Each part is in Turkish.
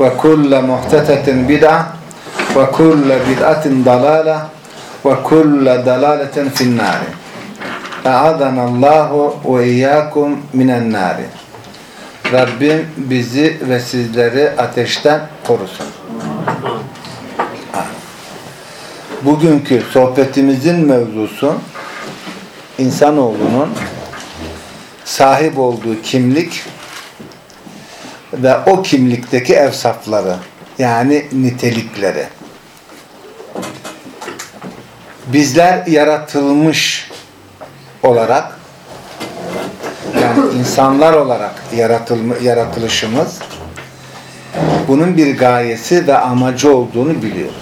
وكل محدثة بدعة وكل بدعة ضلالة وكل ضلالة في النار أعاذنا الله وإياكم من النار Rabbim bizi ve sizleri ateşten korusun. Bugünkü sohbetimizin mevzusu insanoğlunun sahip olduğu kimlik ve o kimlikteki evsafları yani nitelikleri. Bizler yaratılmış olarak yani insanlar olarak yaratılma, yaratılışımız bunun bir gayesi ve amacı olduğunu biliyoruz.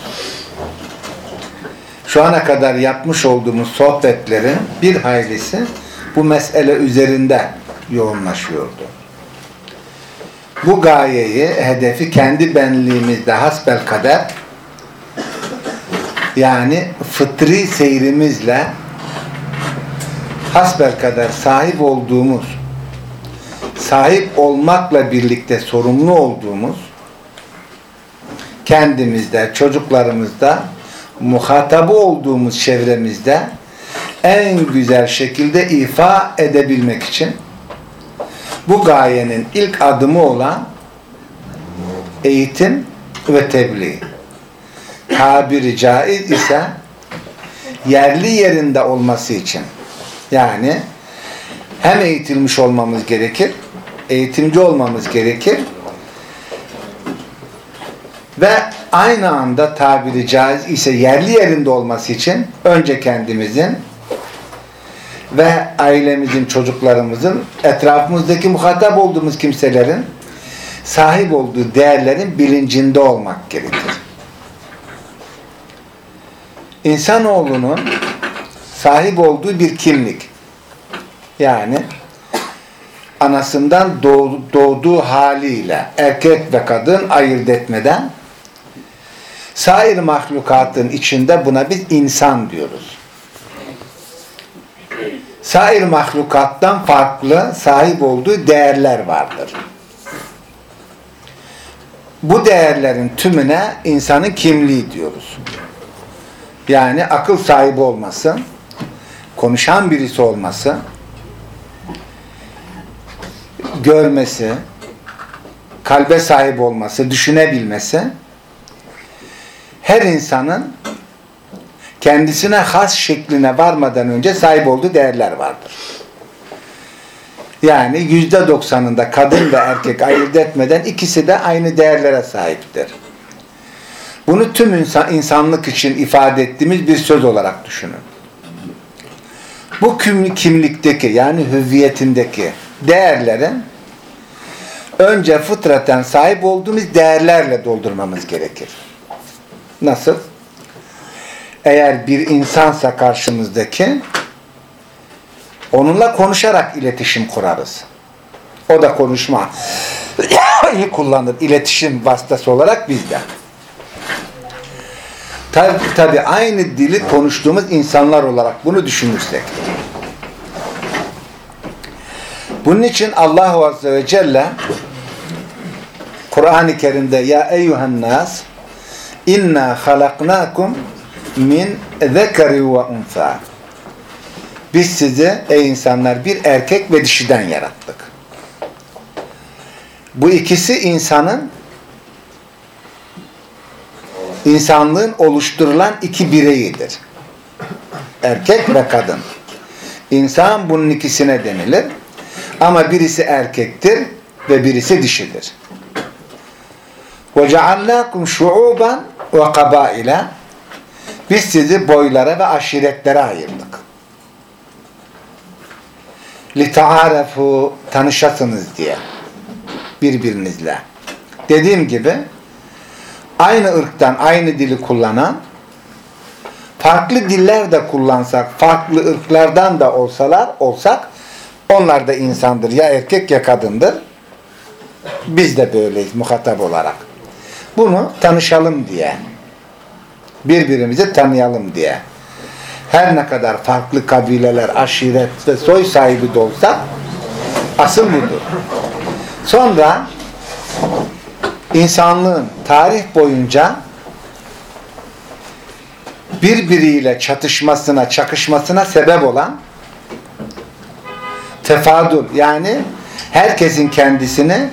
Şu ana kadar yapmış olduğumuz sohbetlerin bir haylisi bu mesele üzerinde yoğunlaşıyordu. Bu gayeyi, hedefi kendi benliğimizde hasbel kader yani fıtri seyrimizle hasbel kadar sahip olduğumuz sahip olmakla birlikte sorumlu olduğumuz kendimizde, çocuklarımızda muhatabı olduğumuz çevremizde en güzel şekilde ifa edebilmek için bu gayenin ilk adımı olan eğitim ve tebliğ. Tabiri caiz ise yerli yerinde olması için yani hem eğitilmiş olmamız gerekir, eğitimci olmamız gerekir ve aynı anda tabiri caiz ise yerli yerinde olması için önce kendimizin ve ailemizin, çocuklarımızın, etrafımızdaki muhatap olduğumuz kimselerin sahip olduğu değerlerin bilincinde olmak gerekir. İnsanoğlunun sahip olduğu bir kimlik. Yani anasından doğduğu haliyle erkek ve kadın ayırt etmeden sair mahlukatın içinde buna biz insan diyoruz. Sair mahlukattan farklı sahip olduğu değerler vardır. Bu değerlerin tümüne insanın kimliği diyoruz. Yani akıl sahibi olması, konuşan birisi olması, görmesi, kalbe sahip olması, düşünebilmesi, her insanın kendisine has şekline varmadan önce sahip olduğu değerler vardır. Yani yüzde doksanında kadın ve erkek ayırt etmeden ikisi de aynı değerlere sahiptir. Bunu tüm insan, insanlık için ifade ettiğimiz bir söz olarak düşünün. Bu kimlikteki yani hüviyetindeki değerlerin önce fıtraten sahip olduğumuz değerlerle doldurmamız gerekir. Nasıl? Eğer bir insansa karşımızdaki onunla konuşarak iletişim kurarız. O da konuşma iyi kullanır. iletişim vasıtası olarak bizde. Tabi, tabi aynı dili konuştuğumuz insanlar olarak bunu düşünürsek. Bunun için Allah Azze ve Celle Kur'an-ı Kerim'de ya eyyuhen nas inna halaknakum min zekeri ve unsa biz sizi ey insanlar bir erkek ve dişiden yarattık. Bu ikisi insanın insanlığın oluşturulan iki bireyidir. Erkek ve kadın. İnsan bunun ikisine denilir. Ama birisi erkektir ve birisi dişidir. وَجَعَلْنَاكُمْ شُعُوبًا وَقَبَائِلًا Biz sizi boylara ve aşiretlere ayırdık. لِتَعَارَفُوا Tanışasınız diye. Birbirinizle. Dediğim gibi aynı ırktan aynı dili kullanan farklı diller de kullansak, farklı ırklardan da olsalar, olsak onlar da insandır. Ya erkek ya kadındır. Biz de böyleyiz muhatap olarak. Bunu tanışalım diye. Birbirimizi tanıyalım diye. Her ne kadar farklı kabileler, aşiret ve soy sahibi de olsak asıl budur. Sonra insanlığın tarih boyunca birbiriyle çatışmasına, çakışmasına sebep olan tefadül yani herkesin kendisini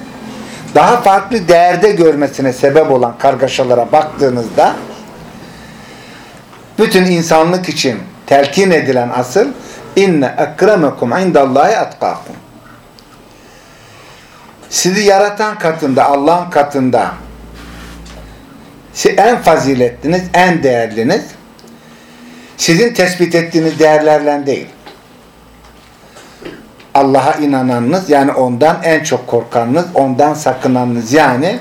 daha farklı değerde görmesine sebep olan kargaşalara baktığınızda bütün insanlık için telkin edilen asıl inne ekremekum indallahi atkakum sizi yaratan katında Allah'ın katında en faziletliniz, en değerliniz sizin tespit ettiğiniz değerlerle değil. Allah'a inananınız yani ondan en çok korkanınız, ondan sakınanınız yani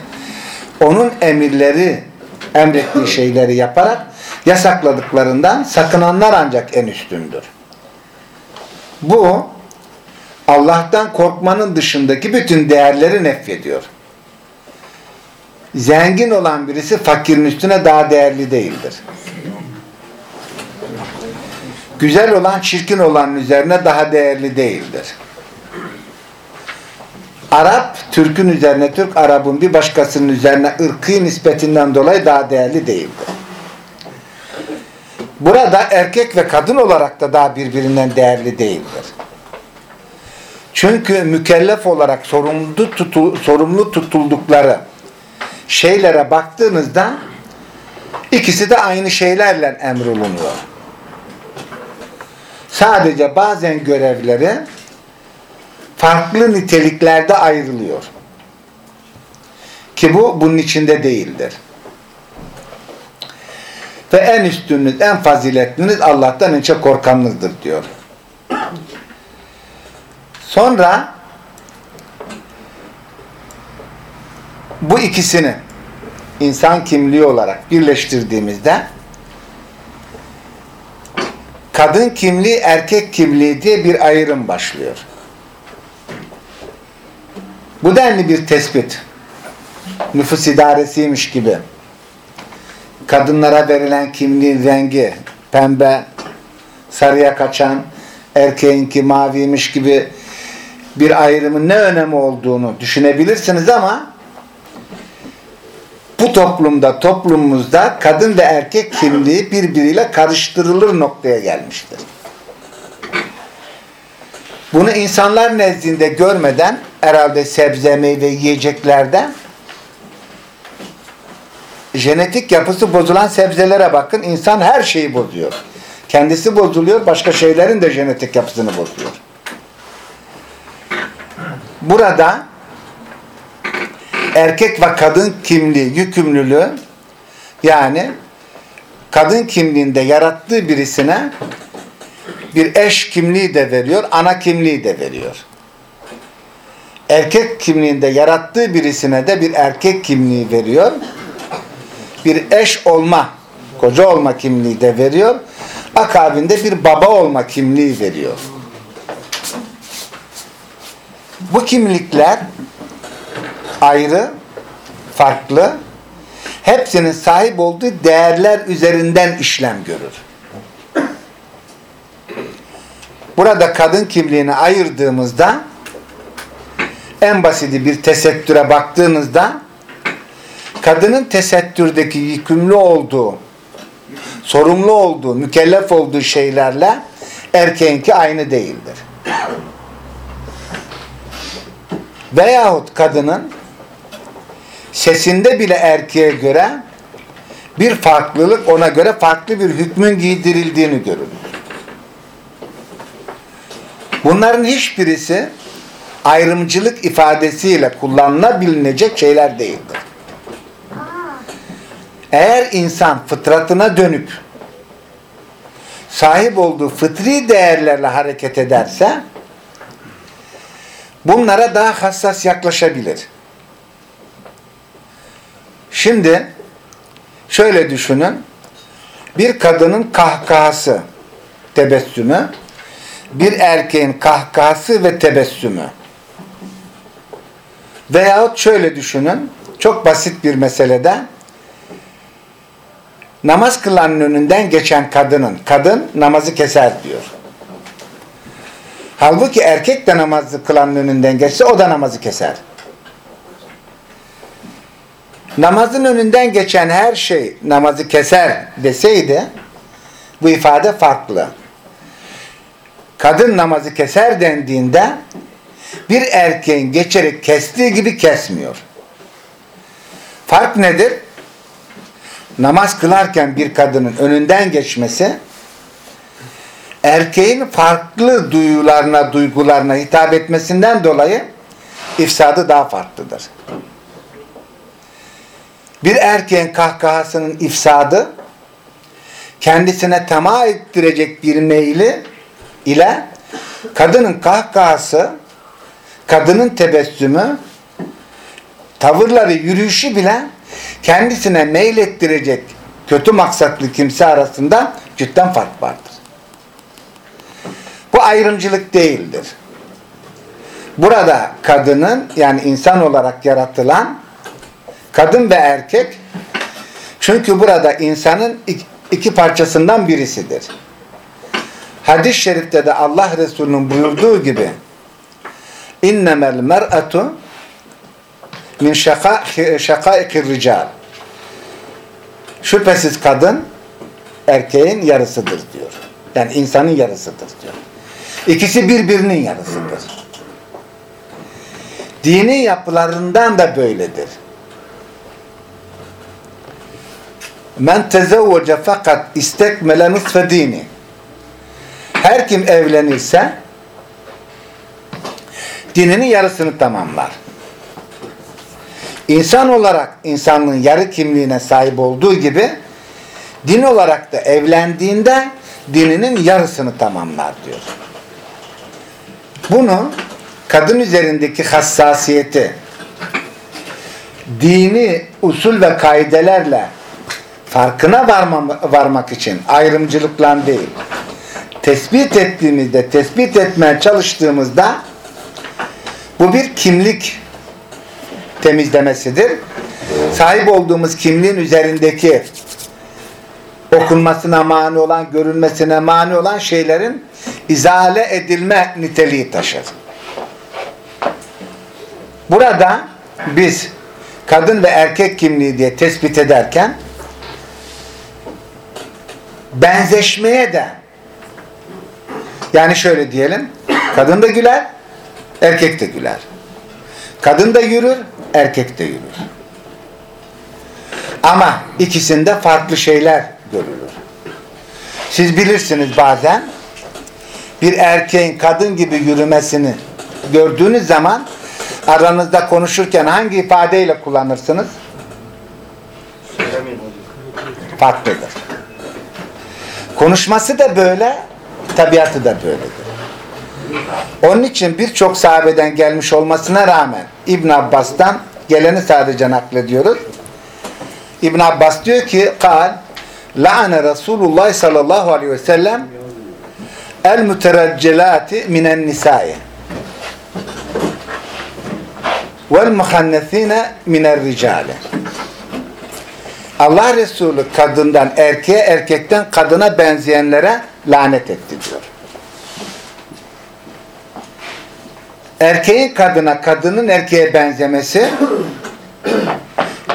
onun emirleri, emrettiği şeyleri yaparak yasakladıklarından sakınanlar ancak en üstündür. Bu Allah'tan korkmanın dışındaki bütün değerleri nefyediyor. Zengin olan birisi fakirin üstüne daha değerli değildir. Güzel olan çirkin olanın üzerine daha değerli değildir. Arap, Türk'ün üzerine Türk, Arap'ın bir başkasının üzerine ırkı nispetinden dolayı daha değerli değildir. Burada erkek ve kadın olarak da daha birbirinden değerli değildir. Çünkü mükellef olarak sorumlu, tutul, sorumlu tutuldukları şeylere baktığınızda ikisi de aynı şeylerle emrolunuyor. Sadece bazen görevleri farklı niteliklerde ayrılıyor. Ki bu bunun içinde değildir. Ve en üstününüz, en faziletliniz Allah'tan en çok korkanınızdır diyor. Sonra bu ikisini insan kimliği olarak birleştirdiğimizde kadın kimliği, erkek kimliği diye bir ayrım başlıyor. Bu denli bir tespit. Nüfus idaresiymiş gibi. Kadınlara verilen kimliğin rengi pembe, sarıya kaçan, erkeğinki maviymiş gibi bir ayrımın ne önemi olduğunu düşünebilirsiniz ama bu toplumda, toplumumuzda kadın ve erkek kimliği birbiriyle karıştırılır noktaya gelmiştir. Bunu insanlar nezdinde görmeden herhalde sebze, meyve yiyeceklerde genetik yapısı bozulan sebzelere bakın. insan her şeyi bozuyor. Kendisi bozuluyor, başka şeylerin de genetik yapısını bozuyor. Burada erkek ve kadın kimliği, yükümlülüğü yani kadın kimliğinde yarattığı birisine bir eş kimliği de veriyor, ana kimliği de veriyor. Erkek kimliğinde yarattığı birisine de bir erkek kimliği veriyor. Bir eş olma, koca olma kimliği de veriyor. Akabinde bir baba olma kimliği veriyor. Bu kimlikler ayrı, farklı, hepsinin sahip olduğu değerler üzerinden işlem görür. Burada kadın kimliğini ayırdığımızda en basiti bir tesettüre baktığınızda kadının tesettürdeki yükümlü olduğu, sorumlu olduğu, mükellef olduğu şeylerle erkeğinki aynı değildir. Veyahut kadının sesinde bile erkeğe göre bir farklılık ona göre farklı bir hükmün giydirildiğini görürüz. Bunların hiçbirisi ayrımcılık ifadesiyle kullanılabilecek şeyler değildir. Eğer insan fıtratına dönüp sahip olduğu fıtri değerlerle hareket ederse bunlara daha hassas yaklaşabilir. Şimdi şöyle düşünün. Bir kadının kahkahası, tebessümü, bir erkeğin kahkahası ve tebessümü. Veyahut şöyle düşünün. Çok basit bir meselede namaz kılanın önünden geçen kadının, kadın namazı keser diyor. Halbuki erkek de namazı kılanın önünden geçse o da namazı keser. Namazın önünden geçen her şey namazı keser deseydi bu ifade farklı. Kadın namazı keser dendiğinde bir erkeğin geçerek kestiği gibi kesmiyor. Fark nedir? Namaz kılarken bir kadının önünden geçmesi erkeğin farklı duyularına, duygularına hitap etmesinden dolayı ifsadı daha farklıdır. Bir erkeğin kahkahasının ifsadı kendisine tamah ettirecek bir meyli ile kadının kahkahası, kadının tebessümü, tavırları, yürüyüşü bile kendisine meylettirecek kötü maksatlı kimse arasında cidden fark vardır. Bu ayrımcılık değildir. Burada kadının yani insan olarak yaratılan kadın ve erkek çünkü burada insanın iki parçasından birisidir. Hadis-i şerifte de Allah Resulü'nün buyurduğu gibi innemel mer'atu min şakaikir rical şüphesiz kadın erkeğin yarısıdır diyor. Yani insanın yarısıdır diyor. İkisi birbirinin yarısıdır. Dini yapılarından da böyledir. Men tezevvece fakat istekmele nusfe dini. Her kim evlenirse dininin yarısını tamamlar. İnsan olarak insanlığın yarı kimliğine sahip olduğu gibi din olarak da evlendiğinde dininin yarısını tamamlar diyor. Bunu kadın üzerindeki hassasiyeti dini usul ve kaidelerle farkına varma, varmak için ayrımcılıkla değil tespit ettiğimizde tespit etmeye çalıştığımızda bu bir kimlik temizlemesidir. Sahip olduğumuz kimliğin üzerindeki okunmasına mani olan, görünmesine mani olan şeylerin izale edilme niteliği taşır. Burada biz kadın ve erkek kimliği diye tespit ederken benzeşmeye de yani şöyle diyelim kadın da güler erkek de güler. Kadın da yürür erkek de yürür. Ama ikisinde farklı şeyler görülür. Siz bilirsiniz bazen bir erkeğin kadın gibi yürümesini gördüğünüz zaman aranızda konuşurken hangi ifadeyle kullanırsınız? Farklıdır. Konuşması da böyle, tabiatı da böyledir. Onun için birçok sahabeden gelmiş olmasına rağmen İbn Abbas'tan geleni sadece naklediyoruz. İbn Abbas diyor ki kal la'ane Resulullah sallallahu aleyhi ve sellem el mütereccelati minen nisai vel muhannethine miner ricale Allah Resulü kadından erkeğe, erkekten kadına benzeyenlere lanet etti diyor. Erkeğin kadına, kadının erkeğe benzemesi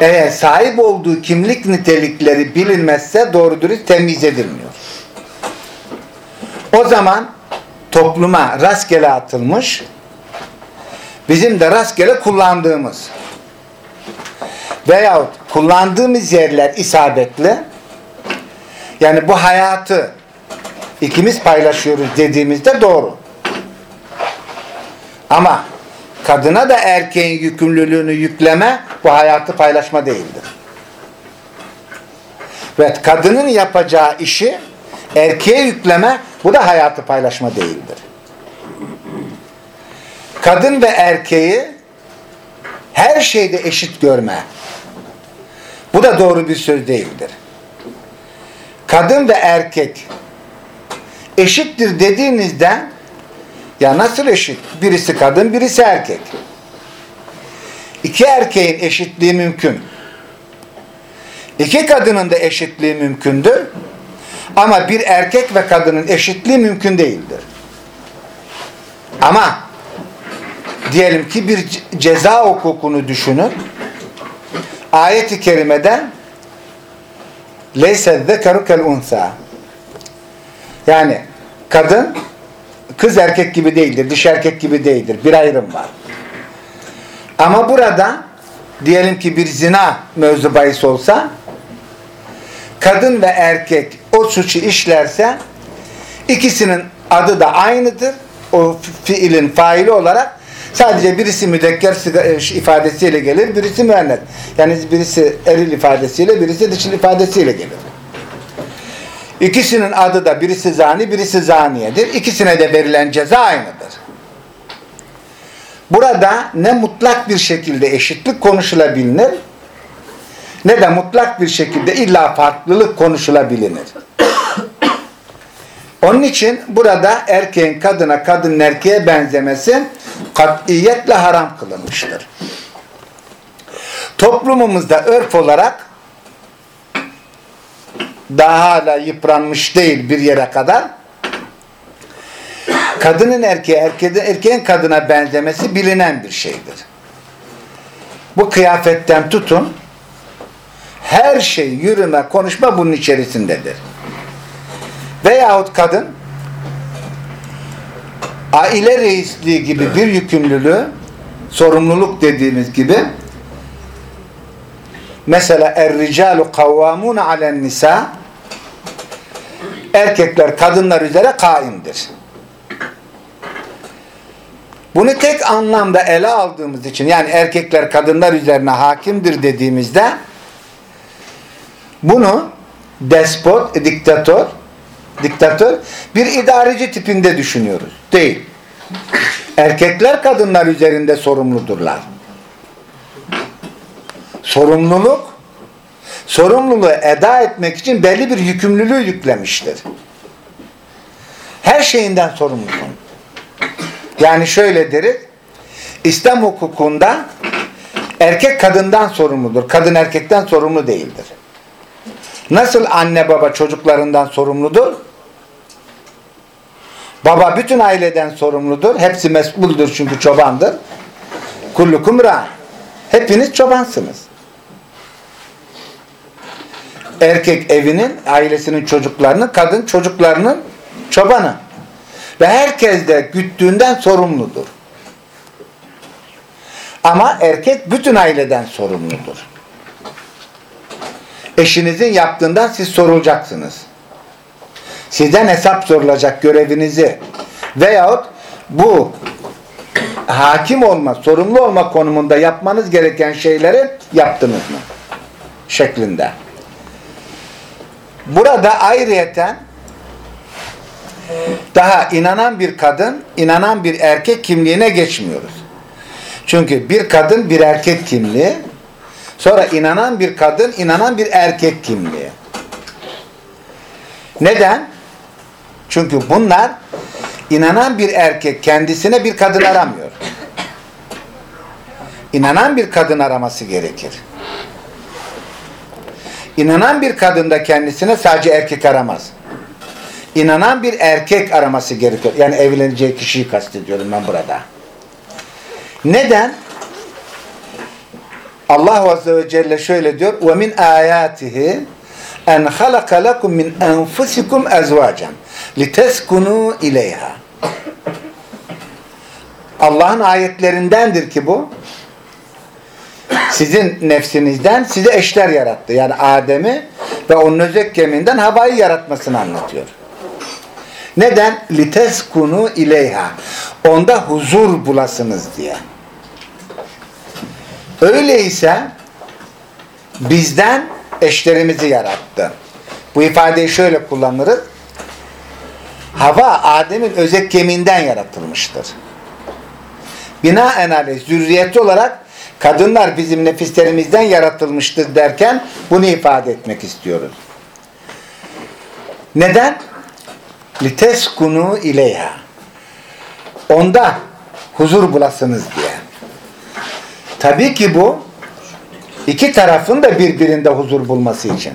eğer sahip olduğu kimlik nitelikleri bilinmezse doğru dürüst temiz edilmiyor. O zaman topluma rastgele atılmış bizim de rastgele kullandığımız veyahut kullandığımız yerler isabetli yani bu hayatı ikimiz paylaşıyoruz dediğimizde doğru. Ama kadına da erkeğin yükümlülüğünü yükleme bu hayatı paylaşma değildir. Ve kadının yapacağı işi erkeğe yükleme bu da hayatı paylaşma değildir. Kadın ve erkeği her şeyde eşit görme. Bu da doğru bir söz değildir. Kadın ve erkek eşittir dediğinizde ya nasıl eşit? Birisi kadın, birisi erkek. İki erkeğin eşitliği mümkün. İki kadının da eşitliği mümkündür. Ama bir erkek ve kadının eşitliği mümkün değildir. Ama diyelim ki bir ceza hukukunu düşünün. Ayet-i kerimede leyse zekaru kel unsa yani kadın kız erkek gibi değildir, dişi erkek gibi değildir. Bir ayrım var. Ama burada diyelim ki bir zina mevzu bahis olsa kadın ve erkek o suçu işlerse ikisinin adı da aynıdır. O fiilin faili olarak sadece birisi müdekker e, ifadesiyle gelir, birisi müennet. Yani birisi eril ifadesiyle, birisi dişil ifadesiyle gelir. İkisinin adı da birisi zani, birisi zaniyedir. İkisine de verilen ceza aynıdır. Burada ne mutlak bir şekilde eşitlik konuşulabilir ne de mutlak bir şekilde illa farklılık konuşulabilir. Onun için burada erkeğin kadına, kadının erkeğe benzemesi katiyetle haram kılınmıştır. Toplumumuzda örf olarak daha hala yıpranmış değil bir yere kadar kadının erkeğe, erkeğin, erkeğin kadına benzemesi bilinen bir şeydir. Bu kıyafetten tutun her şey, yürüme, konuşma bunun içerisindedir. Veyahut kadın aile reisliği gibi bir yükümlülüğü sorumluluk dediğimiz gibi mesela er-ricalu kavvamun alen nisa erkekler kadınlar üzere kaimdir. Bunu tek anlamda ele aldığımız için yani erkekler kadınlar üzerine hakimdir dediğimizde bunu despot, diktatör diktatör bir idareci tipinde düşünüyoruz. Değil. Erkekler kadınlar üzerinde sorumludurlar. Sorumluluk sorumluluğu eda etmek için belli bir yükümlülüğü yüklemiştir. Her şeyinden sorumlusun. Yani şöyle deriz, İslam hukukunda erkek kadından sorumludur, kadın erkekten sorumlu değildir. Nasıl anne baba çocuklarından sorumludur? Baba bütün aileden sorumludur. Hepsi mesuldür çünkü çobandır. Kullukum ra. Hepiniz çobansınız. Erkek evinin, ailesinin çocuklarının, kadın çocuklarının çobanı. Ve herkes de güttüğünden sorumludur. Ama erkek bütün aileden sorumludur. Eşinizin yaptığından siz sorulacaksınız. Sizden hesap sorulacak görevinizi veyahut bu hakim olma, sorumlu olma konumunda yapmanız gereken şeyleri yaptınız mı? Şeklinde. Burada ayrıyeten daha inanan bir kadın, inanan bir erkek kimliğine geçmiyoruz. Çünkü bir kadın bir erkek kimliği, sonra inanan bir kadın, inanan bir erkek kimliği. Neden? Çünkü bunlar inanan bir erkek kendisine bir kadın aramıyor. İnanan bir kadın araması gerekir. İnanan bir kadın da kendisine sadece erkek aramaz. İnanan bir erkek araması gerekir. Yani evleneceği kişiyi kastediyorum ben burada. Neden? Allah Azze ve Celle şöyle diyor وَمِنْ آيَاتِهِ en halaka lekum min enfusikum ezvacen liteskunu ileyha. Allah'ın ayetlerindendir ki bu. sizin nefsinizden size eşler yarattı. Yani Adem'i ve onun özek kemiğinden havayı yaratmasını anlatıyor. Neden? Liteskunu ileyha. Onda huzur bulasınız diye. Öyleyse bizden eşlerimizi yarattı. Bu ifadeyi şöyle kullanırız. Hava Adem'in özek kemiğinden yaratılmıştır. Binaenaleyh zürriyeti olarak kadınlar bizim nefislerimizden yaratılmıştır derken bunu ifade etmek istiyoruz. Neden? liteskunu ileyha. Onda huzur bulasınız diye. Tabii ki bu iki tarafın da birbirinde huzur bulması için.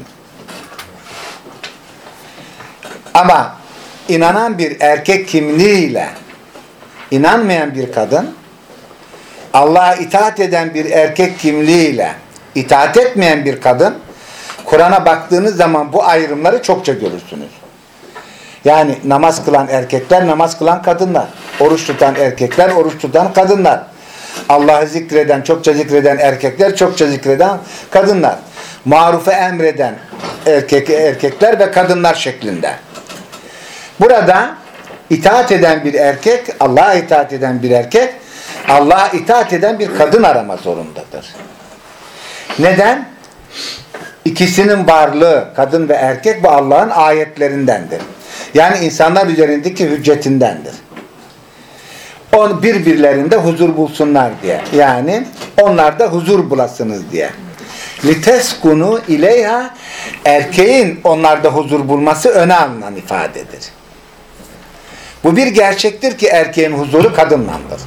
Ama inanan bir erkek kimliğiyle inanmayan bir kadın Allah'a itaat eden bir erkek kimliğiyle itaat etmeyen bir kadın Kur'an'a baktığınız zaman bu ayrımları çokça görürsünüz. Yani namaz kılan erkekler, namaz kılan kadınlar. Oruç tutan erkekler, oruç tutan kadınlar. Allah'ı zikreden, çokça zikreden erkekler, çokça zikreden kadınlar. Marufu emreden erkek, erkekler ve kadınlar şeklinde. Burada itaat eden bir erkek, Allah'a itaat eden bir erkek, Allah'a itaat eden bir kadın arama zorundadır. Neden? İkisinin varlığı, kadın ve erkek bu Allah'ın ayetlerindendir. Yani insanlar üzerindeki hüccetindendir. On birbirlerinde huzur bulsunlar diye. Yani onlar da huzur bulasınız diye. Liteskunu ileyha erkeğin onlarda huzur bulması öne alınan ifadedir. Bu bir gerçektir ki erkeğin huzuru kadınlandır.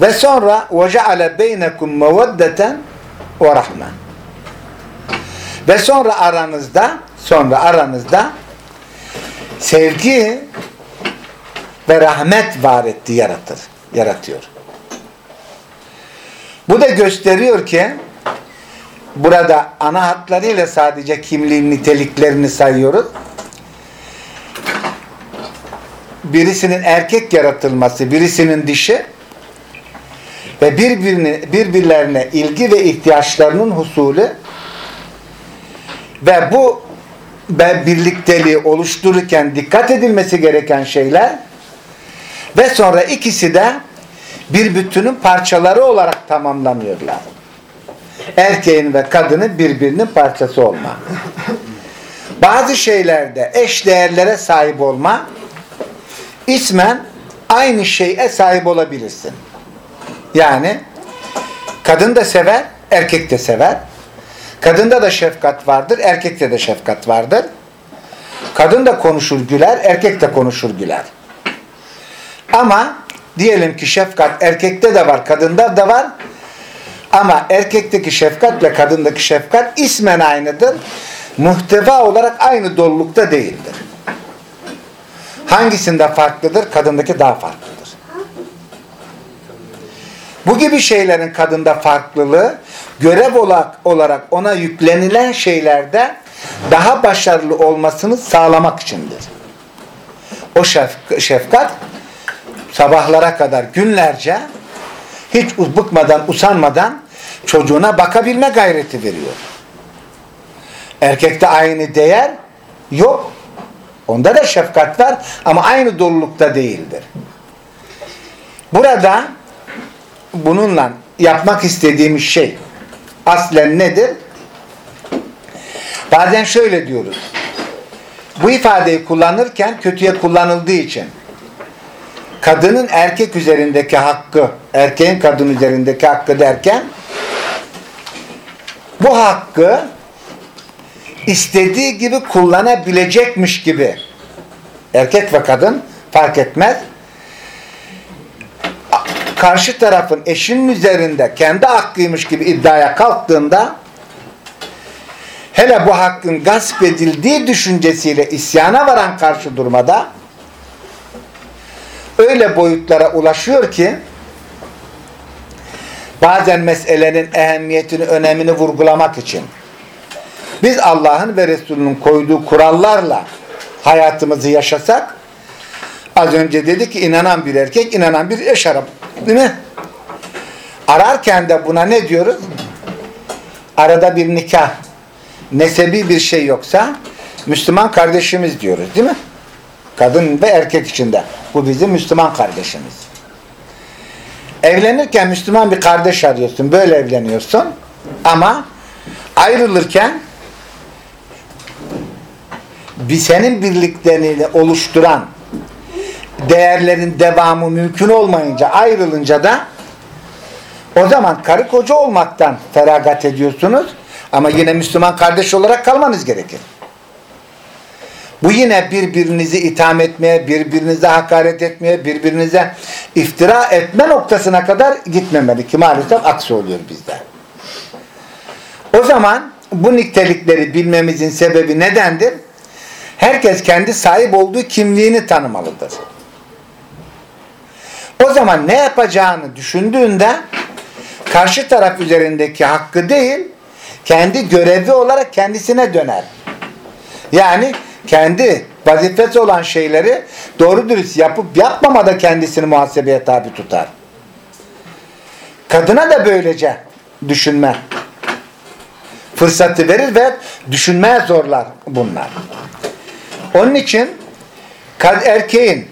Ve sonra وَجَعَلَ بَيْنَكُمْ مَوَدَّةً وَرَحْمًا Ve sonra aranızda sonra aranızda sevgi ve rahmet var etti, yaratır, yaratıyor. Bu da gösteriyor ki burada ana hatlarıyla sadece kimliğin niteliklerini sayıyoruz. Birisinin erkek yaratılması, birisinin dişi ve birbirini, birbirlerine ilgi ve ihtiyaçlarının husulü ve bu ve birlikteliği oluştururken dikkat edilmesi gereken şeyler ve sonra ikisi de bir bütünün parçaları olarak tamamlanıyorlar. Erkeğin ve kadının birbirinin parçası olma. Bazı şeylerde eş değerlere sahip olma ismen aynı şeye sahip olabilirsin. Yani kadın da sever, erkek de sever. Kadında da şefkat vardır, erkekte de şefkat vardır. Kadın da konuşur güler, erkek de konuşur güler. Ama diyelim ki şefkat erkekte de var, kadında da var. Ama erkekteki şefkatle kadındaki şefkat ismen aynıdır. Muhteva olarak aynı dolulukta değildir. Hangisinde farklıdır? Kadındaki daha farklıdır. Bu gibi şeylerin kadında farklılığı görev olarak ona yüklenilen şeylerde daha başarılı olmasını sağlamak içindir. O şefkat sabahlara kadar günlerce hiç bıkmadan usanmadan çocuğuna bakabilme gayreti veriyor. Erkekte aynı değer yok. Onda da şefkat var ama aynı dolulukta değildir. Burada bununla yapmak istediğimiz şey aslen nedir? Bazen şöyle diyoruz. Bu ifadeyi kullanırken kötüye kullanıldığı için kadının erkek üzerindeki hakkı, erkeğin kadın üzerindeki hakkı derken bu hakkı istediği gibi kullanabilecekmiş gibi erkek ve kadın fark etmez karşı tarafın eşinin üzerinde kendi hakkıymış gibi iddiaya kalktığında hele bu hakkın gasp edildiği düşüncesiyle isyana varan karşı durmada öyle boyutlara ulaşıyor ki bazen meselenin ehemmiyetini, önemini vurgulamak için biz Allah'ın ve Resulünün koyduğu kurallarla hayatımızı yaşasak az önce dedik ki inanan bir erkek, inanan bir eş arabı Değil mi? Ararken de buna ne diyoruz? Arada bir nikah, nesebi bir şey yoksa Müslüman kardeşimiz diyoruz değil mi? Kadın ve erkek içinde. Bu bizim Müslüman kardeşimiz. Evlenirken Müslüman bir kardeş arıyorsun. Böyle evleniyorsun. Ama ayrılırken bir senin birlikleriyle oluşturan değerlerin devamı mümkün olmayınca ayrılınca da o zaman karı koca olmaktan feragat ediyorsunuz ama yine Müslüman kardeş olarak kalmanız gerekir. Bu yine birbirinizi itham etmeye, birbirinize hakaret etmeye, birbirinize iftira etme noktasına kadar gitmemeli ki maalesef aksi oluyor bizde. O zaman bu nitelikleri bilmemizin sebebi nedendir? Herkes kendi sahip olduğu kimliğini tanımalıdır. O zaman ne yapacağını düşündüğünde karşı taraf üzerindeki hakkı değil, kendi görevi olarak kendisine döner. Yani kendi vazifesi olan şeyleri doğru dürüst yapıp yapmamada kendisini muhasebeye tabi tutar. Kadına da böylece düşünme fırsatı verir ve düşünmeye zorlar bunlar. Onun için erkeğin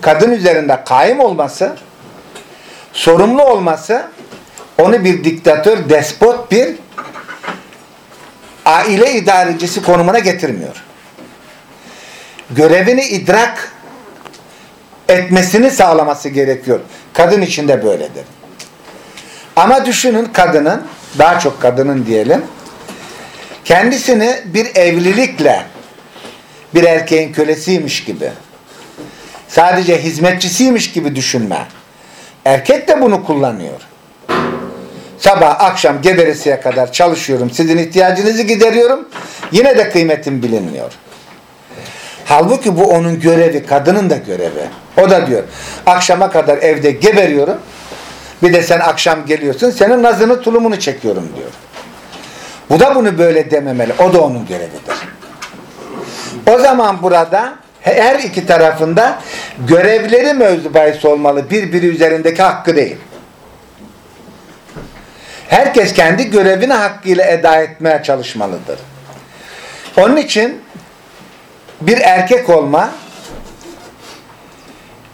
kadın üzerinde kaim olması, sorumlu olması onu bir diktatör, despot bir aile idarecisi konumuna getirmiyor. Görevini idrak etmesini sağlaması gerekiyor. Kadın için de böyledir. Ama düşünün kadının, daha çok kadının diyelim, kendisini bir evlilikle bir erkeğin kölesiymiş gibi, sadece hizmetçisiymiş gibi düşünme. Erkek de bunu kullanıyor. Sabah akşam geberesiye kadar çalışıyorum. Sizin ihtiyacınızı gideriyorum. Yine de kıymetim bilinmiyor. Halbuki bu onun görevi, kadının da görevi. O da diyor, akşama kadar evde geberiyorum. Bir de sen akşam geliyorsun, senin nazını tulumunu çekiyorum diyor. Bu da bunu böyle dememeli. O da onun görevidir. O zaman burada her iki tarafında görevleri mevzu olmalı. Birbiri üzerindeki hakkı değil. Herkes kendi görevini hakkıyla eda etmeye çalışmalıdır. Onun için bir erkek olma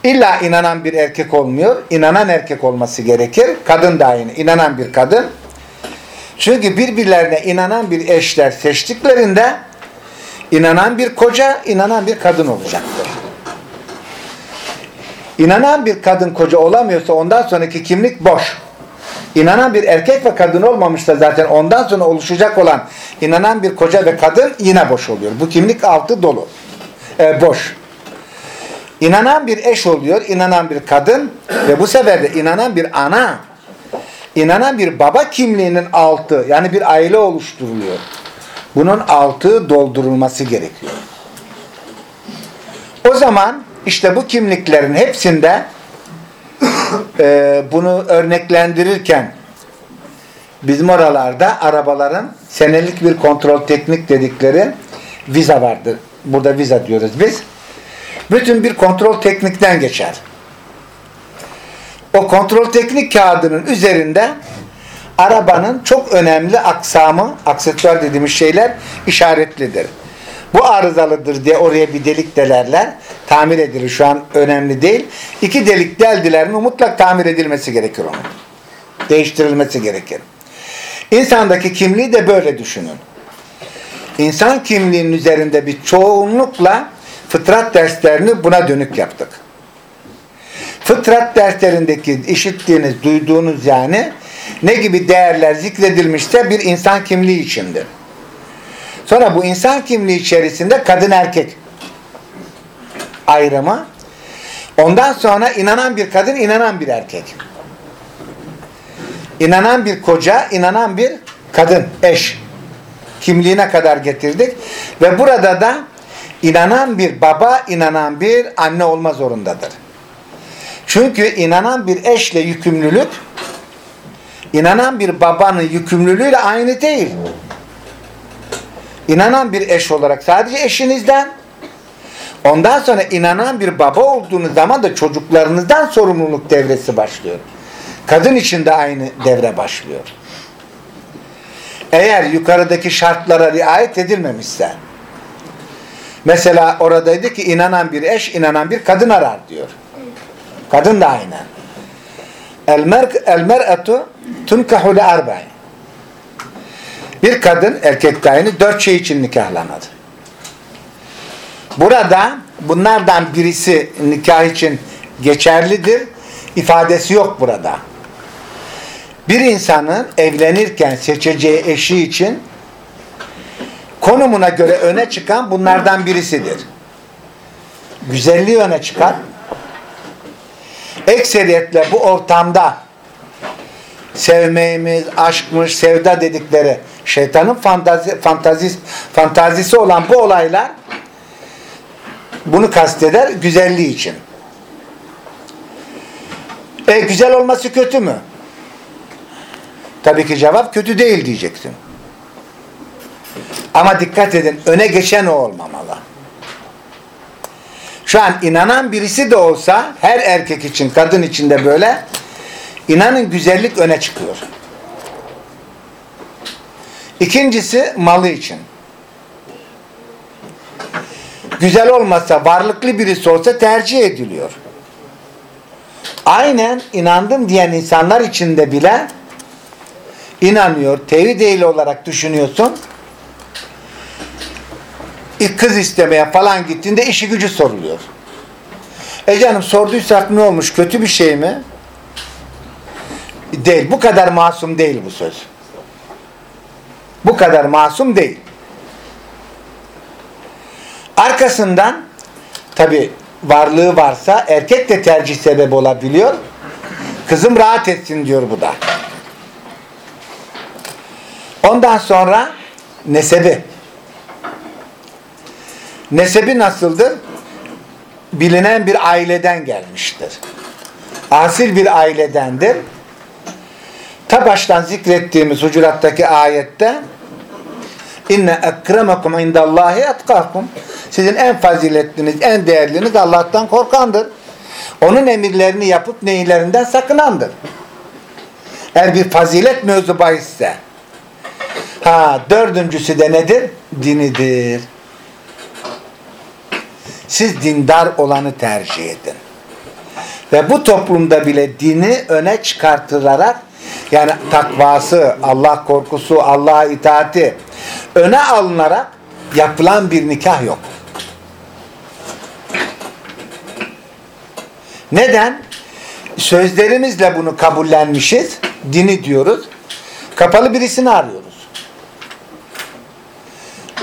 illa inanan bir erkek olmuyor. İnanan erkek olması gerekir. Kadın da aynı. İnanan bir kadın. Çünkü birbirlerine inanan bir eşler seçtiklerinde inanan bir koca, inanan bir kadın olacaktır. İnanan bir kadın koca olamıyorsa ondan sonraki kimlik boş. İnanan bir erkek ve kadın olmamışsa zaten ondan sonra oluşacak olan inanan bir koca ve kadın yine boş oluyor. Bu kimlik altı dolu. E, boş. İnanan bir eş oluyor, inanan bir kadın ve bu sefer de inanan bir ana, inanan bir baba kimliğinin altı yani bir aile oluşturuluyor. Bunun altı doldurulması gerekiyor. O zaman işte bu kimliklerin hepsinde e, bunu örneklendirirken bizim oralarda arabaların senelik bir kontrol teknik dedikleri viza vardır. Burada viza diyoruz biz. Bütün bir kontrol teknikten geçer. O kontrol teknik kağıdının üzerinde arabanın çok önemli aksamı, aksesuar dediğimiz şeyler işaretlidir. Bu arızalıdır diye oraya bir delik delerler. Tamir edilir. Şu an önemli değil. İki delik deldiler mi mutlak tamir edilmesi gerekir onun. Değiştirilmesi gerekir. İnsandaki kimliği de böyle düşünün. İnsan kimliğinin üzerinde bir çoğunlukla fıtrat derslerini buna dönük yaptık. Fıtrat derslerindeki işittiğiniz, duyduğunuz yani ne gibi değerler zikredilmişse bir insan kimliği içindir. Sonra bu insan kimliği içerisinde kadın erkek ayrımı. Ondan sonra inanan bir kadın, inanan bir erkek. İnanan bir koca, inanan bir kadın, eş. Kimliğine kadar getirdik. Ve burada da inanan bir baba, inanan bir anne olma zorundadır. Çünkü inanan bir eşle yükümlülük, inanan bir babanın yükümlülüğüyle aynı değil inanan bir eş olarak sadece eşinizden ondan sonra inanan bir baba olduğunuz zaman da çocuklarınızdan sorumluluk devresi başlıyor. Kadın için de aynı devre başlıyor. Eğer yukarıdaki şartlara riayet edilmemişse mesela oradaydı ki inanan bir eş inanan bir kadın arar diyor. Kadın da aynen. El mer el mer'atu tunkahu arba'in. Bir kadın erkek de aynı dört şey için nikahlanır. Burada bunlardan birisi nikah için geçerlidir. ifadesi yok burada. Bir insanın evlenirken seçeceği eşi için konumuna göre öne çıkan bunlardan birisidir. Güzelliği öne çıkar. Ekseriyetle bu ortamda sevmeyimiz, aşkmış, sevda dedikleri şeytanın fantazi, fantazisi, fantazisi olan bu olaylar bunu kasteder güzelliği için. E güzel olması kötü mü? Tabii ki cevap kötü değil diyeceksin. Ama dikkat edin öne geçen o olmamalı. Şu an inanan birisi de olsa her erkek için kadın için de böyle inanın güzellik öne çıkıyor. İkincisi malı için. Güzel olmasa, varlıklı birisi olsa tercih ediliyor. Aynen inandım diyen insanlar içinde bile inanıyor, tevhid ehli olarak düşünüyorsun. İlk kız istemeye falan gittiğinde işi gücü soruluyor. E canım sorduysak ne olmuş? Kötü bir şey mi? Değil. Bu kadar masum değil bu söz. Bu kadar masum değil. Arkasından tabi varlığı varsa erkek de tercih sebebi olabiliyor. Kızım rahat etsin diyor bu da. Ondan sonra nesebi. Nesebi nasıldır? Bilinen bir aileden gelmiştir. Asil bir ailedendir. Ta baştan zikrettiğimiz Hucurat'taki ayette inne ekremekum indallahi etkakum sizin en faziletliniz, en değerliniz Allah'tan korkandır. Onun emirlerini yapıp neyilerinden sakınandır. Eğer bir fazilet mevzu bahisse ha dördüncüsü de nedir? Dinidir. Siz dindar olanı tercih edin. Ve bu toplumda bile dini öne çıkartılarak yani takvası, Allah korkusu, Allah'a itaati öne alınarak yapılan bir nikah yok. Neden? Sözlerimizle bunu kabullenmişiz. Dini diyoruz. Kapalı birisini arıyoruz.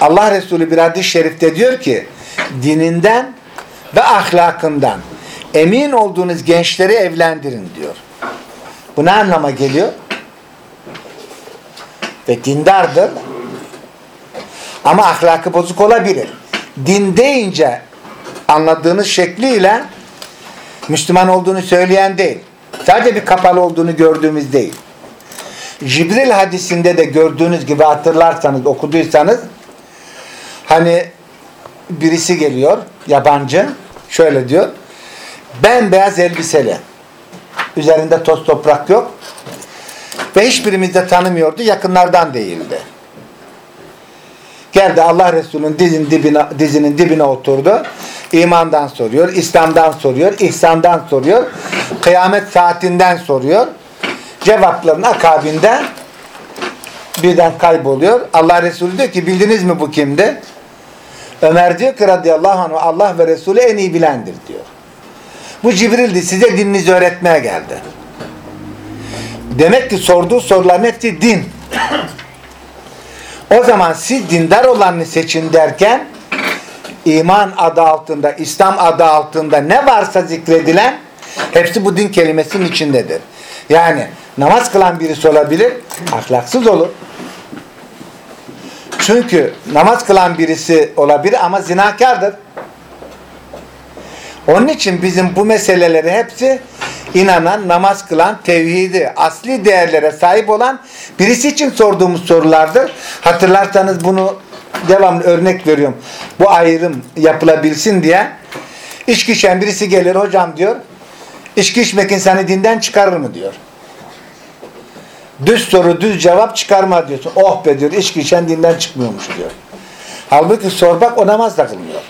Allah Resulü bir hadis-i şerifte diyor ki dininden ve ahlakından emin olduğunuz gençleri evlendirin diyor. Bu ne anlama geliyor? Ve dindardır. Ama ahlakı bozuk olabilir. Din deyince anladığınız şekliyle Müslüman olduğunu söyleyen değil. Sadece bir kapalı olduğunu gördüğümüz değil. Cibril hadisinde de gördüğünüz gibi hatırlarsanız, okuduysanız hani birisi geliyor, yabancı, şöyle diyor. Ben beyaz elbiseli. Üzerinde toz toprak yok. Ve hiçbirimiz de tanımıyordu. Yakınlardan değildi. Geldi Allah Resulü'nün dizinin dibine, dizinin dibine oturdu. İmandan soruyor, İslam'dan soruyor, ihsandan soruyor, kıyamet saatinden soruyor. Cevapların akabinde birden kayboluyor. Allah Resulü diyor ki bildiniz mi bu kimdi? Ömer diyor ki radıyallahu anh Allah ve Resulü en iyi bilendir diyor. Bu Cibril'di size dininizi öğretmeye geldi. Demek ki sorduğu soruların hepsi din. O zaman siz dindar olanını seçin derken iman adı altında, İslam adı altında ne varsa zikredilen hepsi bu din kelimesinin içindedir. Yani namaz kılan birisi olabilir, ahlaksız olur. Çünkü namaz kılan birisi olabilir ama zinakardır. Onun için bizim bu meseleleri hepsi inanan, namaz kılan, tevhidi, asli değerlere sahip olan birisi için sorduğumuz sorulardır. Hatırlarsanız bunu devamlı örnek veriyorum. Bu ayrım yapılabilsin diye. İçki içen birisi gelir hocam diyor. İçki içmek insanı dinden çıkarır mı diyor. Düz soru düz cevap çıkarma diyorsun. Oh be diyor içki içen dinden çıkmıyormuş diyor. Halbuki sor bak o namaz da kılmıyor.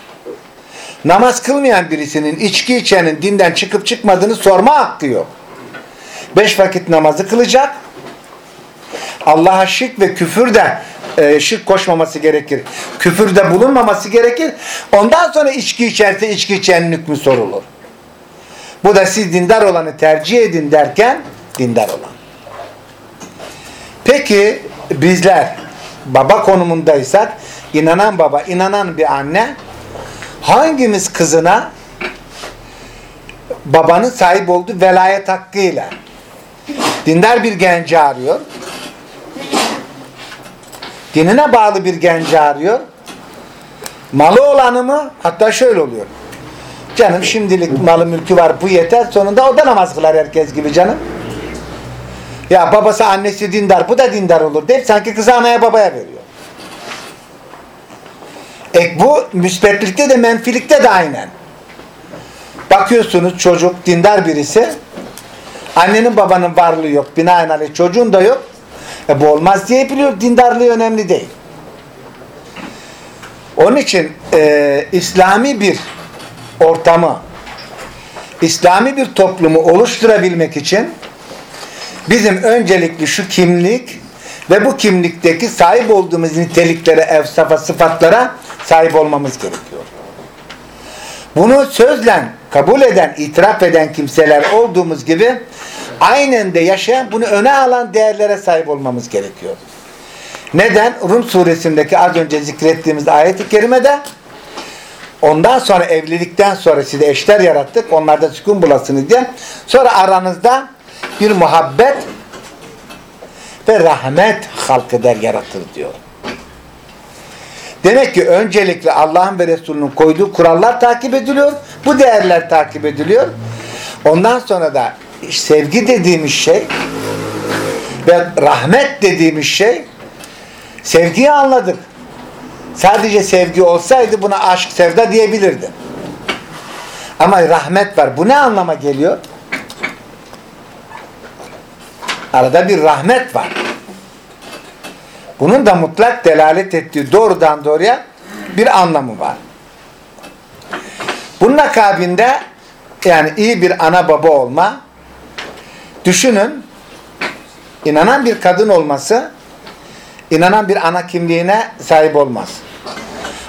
Namaz kılmayan birisinin içki içenin dinden çıkıp çıkmadığını sorma hakkı yok. Beş vakit namazı kılacak. Allah'a şirk ve küfür de e, şirk koşmaması gerekir. Küfürde bulunmaması gerekir. Ondan sonra içki içerse içki içenin hükmü sorulur. Bu da siz dindar olanı tercih edin derken dindar olan. Peki bizler baba konumundaysak inanan baba, inanan bir anne hangimiz kızına babanın sahip olduğu velayet hakkıyla dindar bir genci arıyor. Dinine bağlı bir genci arıyor. Malı olanı mı? Hatta şöyle oluyor. Canım şimdilik malı mülkü var bu yeter. Sonunda o da namaz kılar herkes gibi canım. Ya babası annesi dindar bu da dindar olur deyip sanki kızı anaya babaya veriyor. E bu müsbetlikte de menfilikte de aynen. Bakıyorsunuz çocuk dindar birisi annenin babanın varlığı yok binaenaleyh çocuğun da yok. E bu olmaz diye biliyor dindarlığı önemli değil. Onun için e, İslami bir ortamı, İslami bir toplumu oluşturabilmek için bizim öncelikli şu kimlik ve bu kimlikteki sahip olduğumuz niteliklere, evsafa, sıfatlara sahip olmamız gerekiyor. Bunu sözle kabul eden, itiraf eden kimseler olduğumuz gibi aynen de yaşayan, bunu öne alan değerlere sahip olmamız gerekiyor. Neden? Rum suresindeki az önce zikrettiğimiz ayet-i kerimede ondan sonra evlilikten sonra size eşler yarattık. Onlarda sükun bulasınız diye. Sonra aranızda bir muhabbet ve rahmet halk eder yaratır diyor. Demek ki öncelikle Allah'ın ve Resulünün koyduğu kurallar takip ediliyor. Bu değerler takip ediliyor. Ondan sonra da sevgi dediğimiz şey ve rahmet dediğimiz şey sevgiyi anladık. Sadece sevgi olsaydı buna aşk, sevda diyebilirdim. Ama rahmet var. Bu ne anlama geliyor? Arada bir rahmet var. Bunun da mutlak delalet ettiği doğrudan doğruya bir anlamı var. Bunun akabinde yani iyi bir ana baba olma düşünün inanan bir kadın olması inanan bir ana kimliğine sahip olmaz.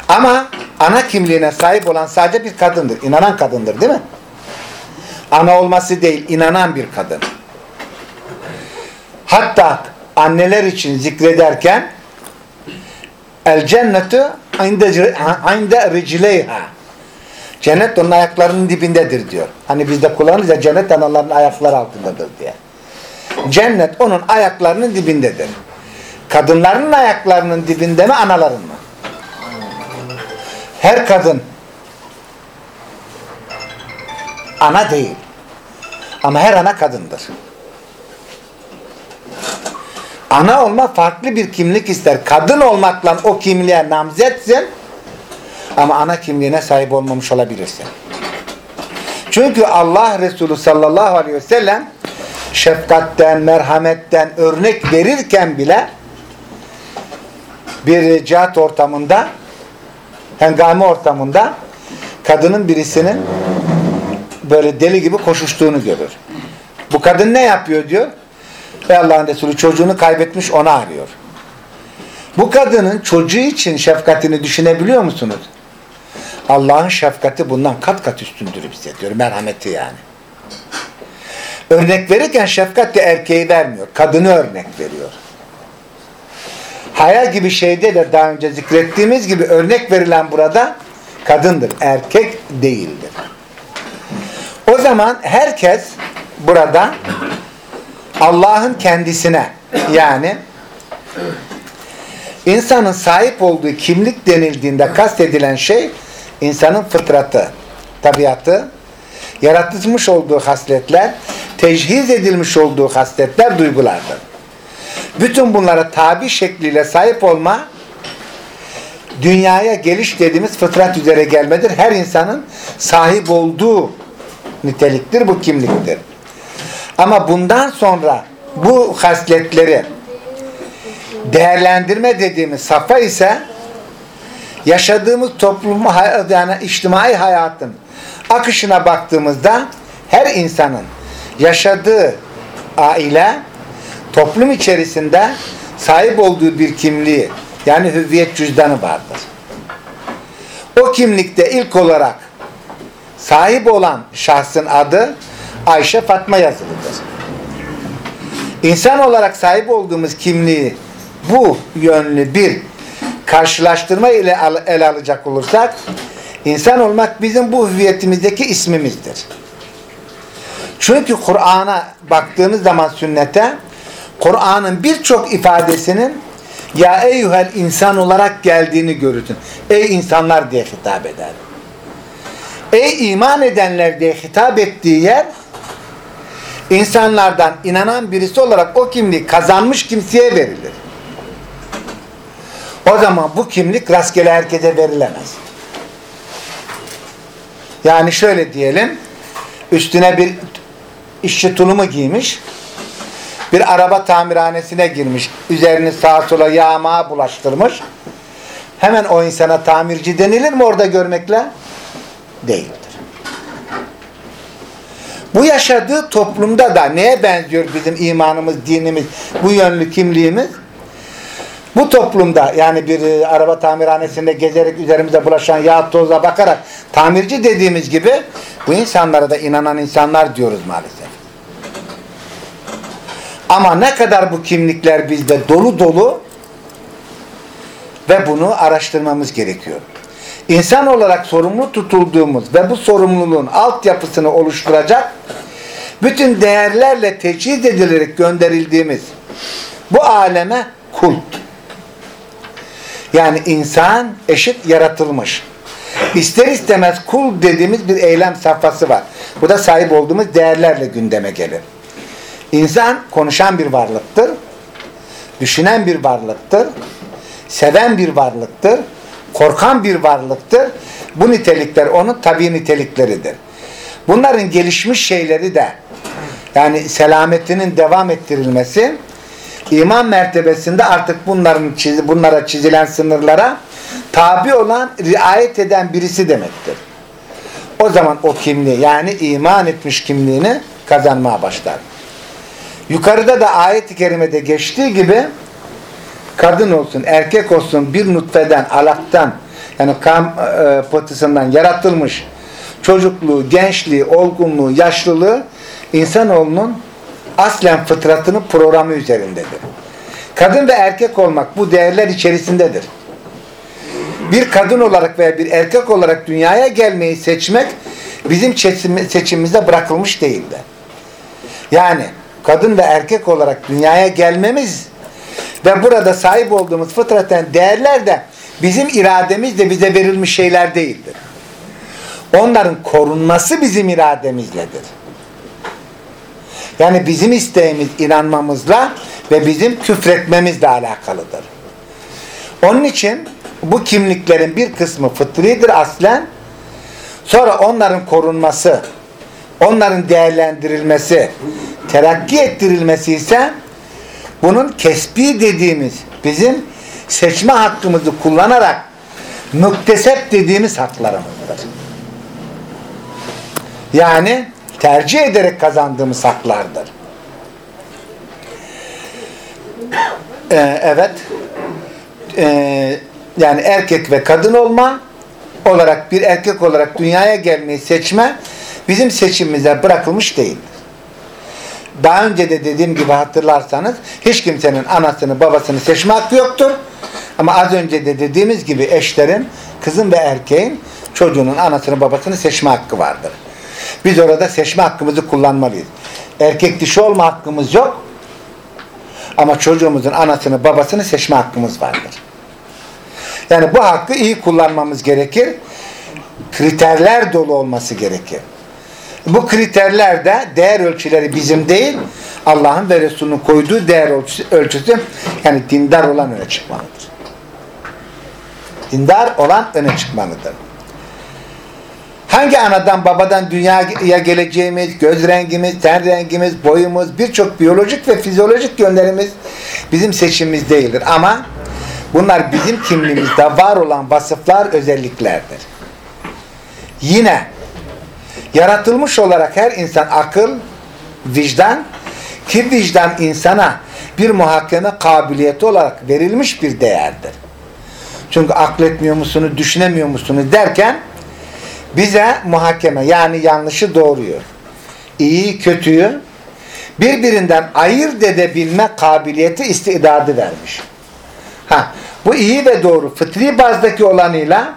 Ama ana kimliğine sahip olan sadece bir kadındır. İnanan kadındır değil mi? Ana olması değil, inanan bir kadın. Hatta anneler için zikrederken el cennetu inde ricleyha cennet onun ayaklarının dibindedir diyor. Hani bizde kullanırız ya cennet anaların ayakları altındadır diye. Cennet onun ayaklarının dibindedir. Kadınların ayaklarının dibinde mi anaların mı? Her kadın ana değil. Ama her ana kadındır. Ana olma farklı bir kimlik ister. Kadın olmakla o kimliğe namzetsin ama ana kimliğine sahip olmamış olabilirsin. Çünkü Allah Resulü sallallahu aleyhi ve sellem şefkatten, merhametten örnek verirken bile bir cihat ortamında hengame ortamında kadının birisinin böyle deli gibi koşuştuğunu görür. Bu kadın ne yapıyor diyor? Ey Allah'ın Resulü çocuğunu kaybetmiş onu arıyor. Bu kadının çocuğu için şefkatini düşünebiliyor musunuz? Allah'ın şefkati bundan kat kat üstündür bize diyor. Merhameti yani. Örnek verirken şefkat de erkeği vermiyor. Kadını örnek veriyor. Hayal gibi şeyde de daha önce zikrettiğimiz gibi örnek verilen burada kadındır. Erkek değildir. O zaman herkes burada Allah'ın kendisine yani insanın sahip olduğu kimlik denildiğinde kastedilen şey insanın fıtratı, tabiatı, yaratılmış olduğu hasletler, techiz edilmiş olduğu hasletler, duygulardır. Bütün bunlara tabi şekliyle sahip olma dünyaya geliş dediğimiz fıtrat üzere gelmedir. Her insanın sahip olduğu niteliktir, bu kimliktir. Ama bundan sonra bu hasletleri değerlendirme dediğimiz safa ise yaşadığımız toplum yani içtimai hayatın akışına baktığımızda her insanın yaşadığı aile toplum içerisinde sahip olduğu bir kimliği yani hüviyet cüzdanı vardır. O kimlikte ilk olarak sahip olan şahsın adı Ayşe Fatma yazılıdır. İnsan olarak sahip olduğumuz kimliği bu yönlü bir karşılaştırma ile ele alacak olursak insan olmak bizim bu hüviyetimizdeki ismimizdir. Çünkü Kur'an'a baktığınız zaman sünnete Kur'an'ın birçok ifadesinin ya eyyuhel insan olarak geldiğini görürsün. Ey insanlar diye hitap eder. Ey iman edenler diye hitap ettiği yer insanlardan inanan birisi olarak o kimliği kazanmış kimseye verilir. O zaman bu kimlik rastgele herkese verilemez. Yani şöyle diyelim üstüne bir işçi tulumu giymiş bir araba tamirhanesine girmiş üzerini sağa sola yağma bulaştırmış hemen o insana tamirci denilir mi orada görmekle? Değildir. Bu yaşadığı toplumda da neye benziyor bizim imanımız, dinimiz, bu yönlü kimliğimiz? Bu toplumda yani bir e, araba tamirhanesinde gezerek üzerimize bulaşan yağ toza bakarak tamirci dediğimiz gibi bu insanlara da inanan insanlar diyoruz maalesef. Ama ne kadar bu kimlikler bizde dolu dolu ve bunu araştırmamız gerekiyor. İnsan olarak sorumlu tutulduğumuz ve bu sorumluluğun altyapısını oluşturacak bütün değerlerle teçhiz edilerek gönderildiğimiz bu aleme kult. Yani insan eşit yaratılmış. İster istemez kul dediğimiz bir eylem safhası var. Bu da sahip olduğumuz değerlerle gündeme gelir. İnsan konuşan bir varlıktır. Düşünen bir varlıktır. Seven bir varlıktır. Korkan bir varlıktır. Bu nitelikler onun tabi nitelikleridir. Bunların gelişmiş şeyleri de yani selametinin devam ettirilmesi iman mertebesinde artık bunların çiz, bunlara çizilen sınırlara tabi olan, riayet eden birisi demektir. O zaman o kimliği yani iman etmiş kimliğini kazanmaya başlar. Yukarıda da ayet-i kerimede geçtiği gibi kadın olsun, erkek olsun bir nutfeden, alaktan yani kan e, potisinden yaratılmış çocukluğu, gençliği, olgunluğu, yaşlılığı insanoğlunun aslen fıtratının programı üzerindedir. Kadın ve erkek olmak bu değerler içerisindedir. Bir kadın olarak veya bir erkek olarak dünyaya gelmeyi seçmek bizim seçimimizde bırakılmış değildi. Yani kadın ve erkek olarak dünyaya gelmemiz ve burada sahip olduğumuz fıtraten değerler de bizim irademizle bize verilmiş şeyler değildir. Onların korunması bizim irademizledir. Yani bizim isteğimiz inanmamızla ve bizim küfretmemizle alakalıdır. Onun için bu kimliklerin bir kısmı fıtridir aslen. Sonra onların korunması, onların değerlendirilmesi, terakki ettirilmesi ise bunun kesbi dediğimiz bizim seçme hakkımızı kullanarak müktesep dediğimiz haklarımızdır. Yani tercih ederek kazandığımız haklardır. Ee, evet ee, yani erkek ve kadın olma olarak bir erkek olarak dünyaya gelmeyi seçme bizim seçimimize bırakılmış değildir. Daha önce de dediğim gibi hatırlarsanız hiç kimsenin anasını babasını seçme hakkı yoktur. Ama az önce de dediğimiz gibi eşlerin kızın ve erkeğin çocuğunun anasını babasını seçme hakkı vardır. Biz orada seçme hakkımızı kullanmalıyız. Erkek dişi olma hakkımız yok. Ama çocuğumuzun anasını babasını seçme hakkımız vardır. Yani bu hakkı iyi kullanmamız gerekir. Kriterler dolu olması gerekir. Bu kriterler de değer ölçüleri bizim değil, Allah'ın ve Resulünün koyduğu değer ölçüsü, yani dindar olan öne çıkmalıdır. Dindar olan öne çıkmalıdır. Hangi anadan babadan dünyaya geleceğimiz, göz rengimiz, ten rengimiz, boyumuz, birçok biyolojik ve fizyolojik yönlerimiz bizim seçimimiz değildir. Ama bunlar bizim kimliğimizde var olan vasıflar, özelliklerdir. Yine yaratılmış olarak her insan akıl, vicdan ki vicdan insana bir muhakeme kabiliyeti olarak verilmiş bir değerdir. Çünkü akletmiyor musunuz, düşünemiyor musunuz derken bize muhakeme yani yanlışı doğruyu, iyi kötüyü birbirinden ayırt edebilme kabiliyeti istidadı vermiş. Ha, bu iyi ve doğru fıtri bazdaki olanıyla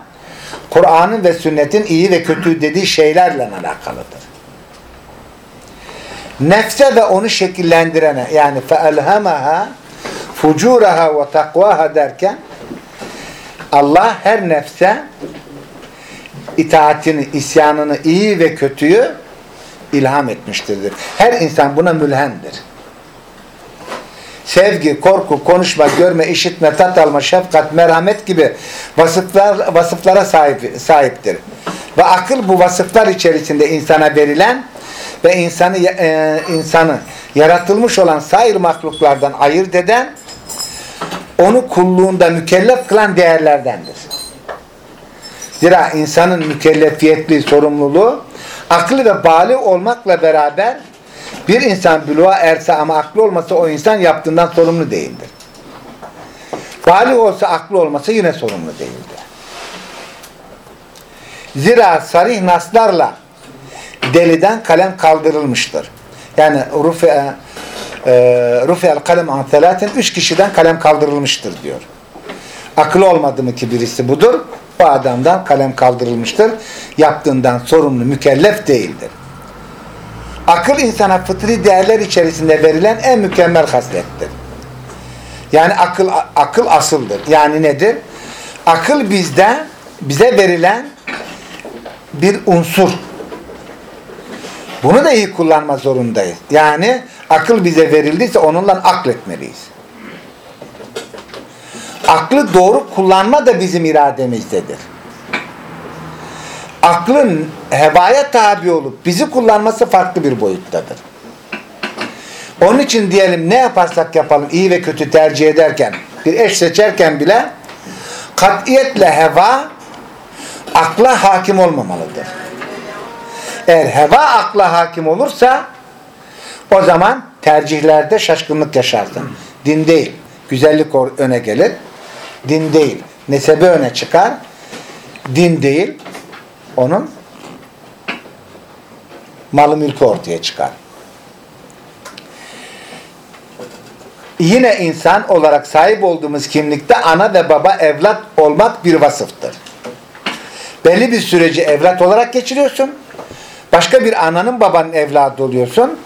Kur'an'ın ve sünnetin iyi ve kötü dediği şeylerle alakalıdır. Nefse ve onu şekillendirene yani feelhemaha fucuraha ve takvaha derken Allah her nefse itaatini, isyanını, iyi ve kötüyü ilham etmiştir. Her insan buna mülhemdir. Sevgi, korku, konuşma, görme, işitme, tat alma, şefkat, merhamet gibi vasıflar, vasıflara sahip, sahiptir. Ve akıl bu vasıflar içerisinde insana verilen ve insanı e, insanı yaratılmış olan sair mahluklardan ayırt eden onu kulluğunda mükellef kılan değerlerdendir. Zira insanın mükellefiyetli sorumluluğu aklı ve bali olmakla beraber bir insan buluğa erse ama aklı olmasa o insan yaptığından sorumlu değildir. Bali olsa aklı olmasa yine sorumlu değildir. Zira sarih naslarla deliden kalem kaldırılmıştır. Yani rufe e, rufi'el kalem an telatin üç kişiden kalem kaldırılmıştır diyor. Akıllı olmadı mı ki birisi budur? Bu adamdan kalem kaldırılmıştır. Yaptığından sorumlu, mükellef değildir. Akıl insana fıtri değerler içerisinde verilen en mükemmel haslettir. Yani akıl akıl asıldır. Yani nedir? Akıl bizde bize verilen bir unsur. Bunu da iyi kullanma zorundayız. Yani akıl bize verildiyse onunla akletmeliyiz. Aklı doğru kullanma da bizim irademizdedir. Aklın hevaya tabi olup bizi kullanması farklı bir boyuttadır. Onun için diyelim ne yaparsak yapalım iyi ve kötü tercih ederken bir eş seçerken bile katiyetle heva akla hakim olmamalıdır. Eğer heva akla hakim olursa o zaman tercihlerde şaşkınlık yaşarsın. Din değil. Güzellik öne gelir. Din değil. Nesebi öne çıkar. Din değil. Onun malı mülkü ortaya çıkar. Yine insan olarak sahip olduğumuz kimlikte ana ve baba evlat olmak bir vasıftır. Belli bir süreci evlat olarak geçiriyorsun. Başka bir ananın babanın evladı oluyorsun.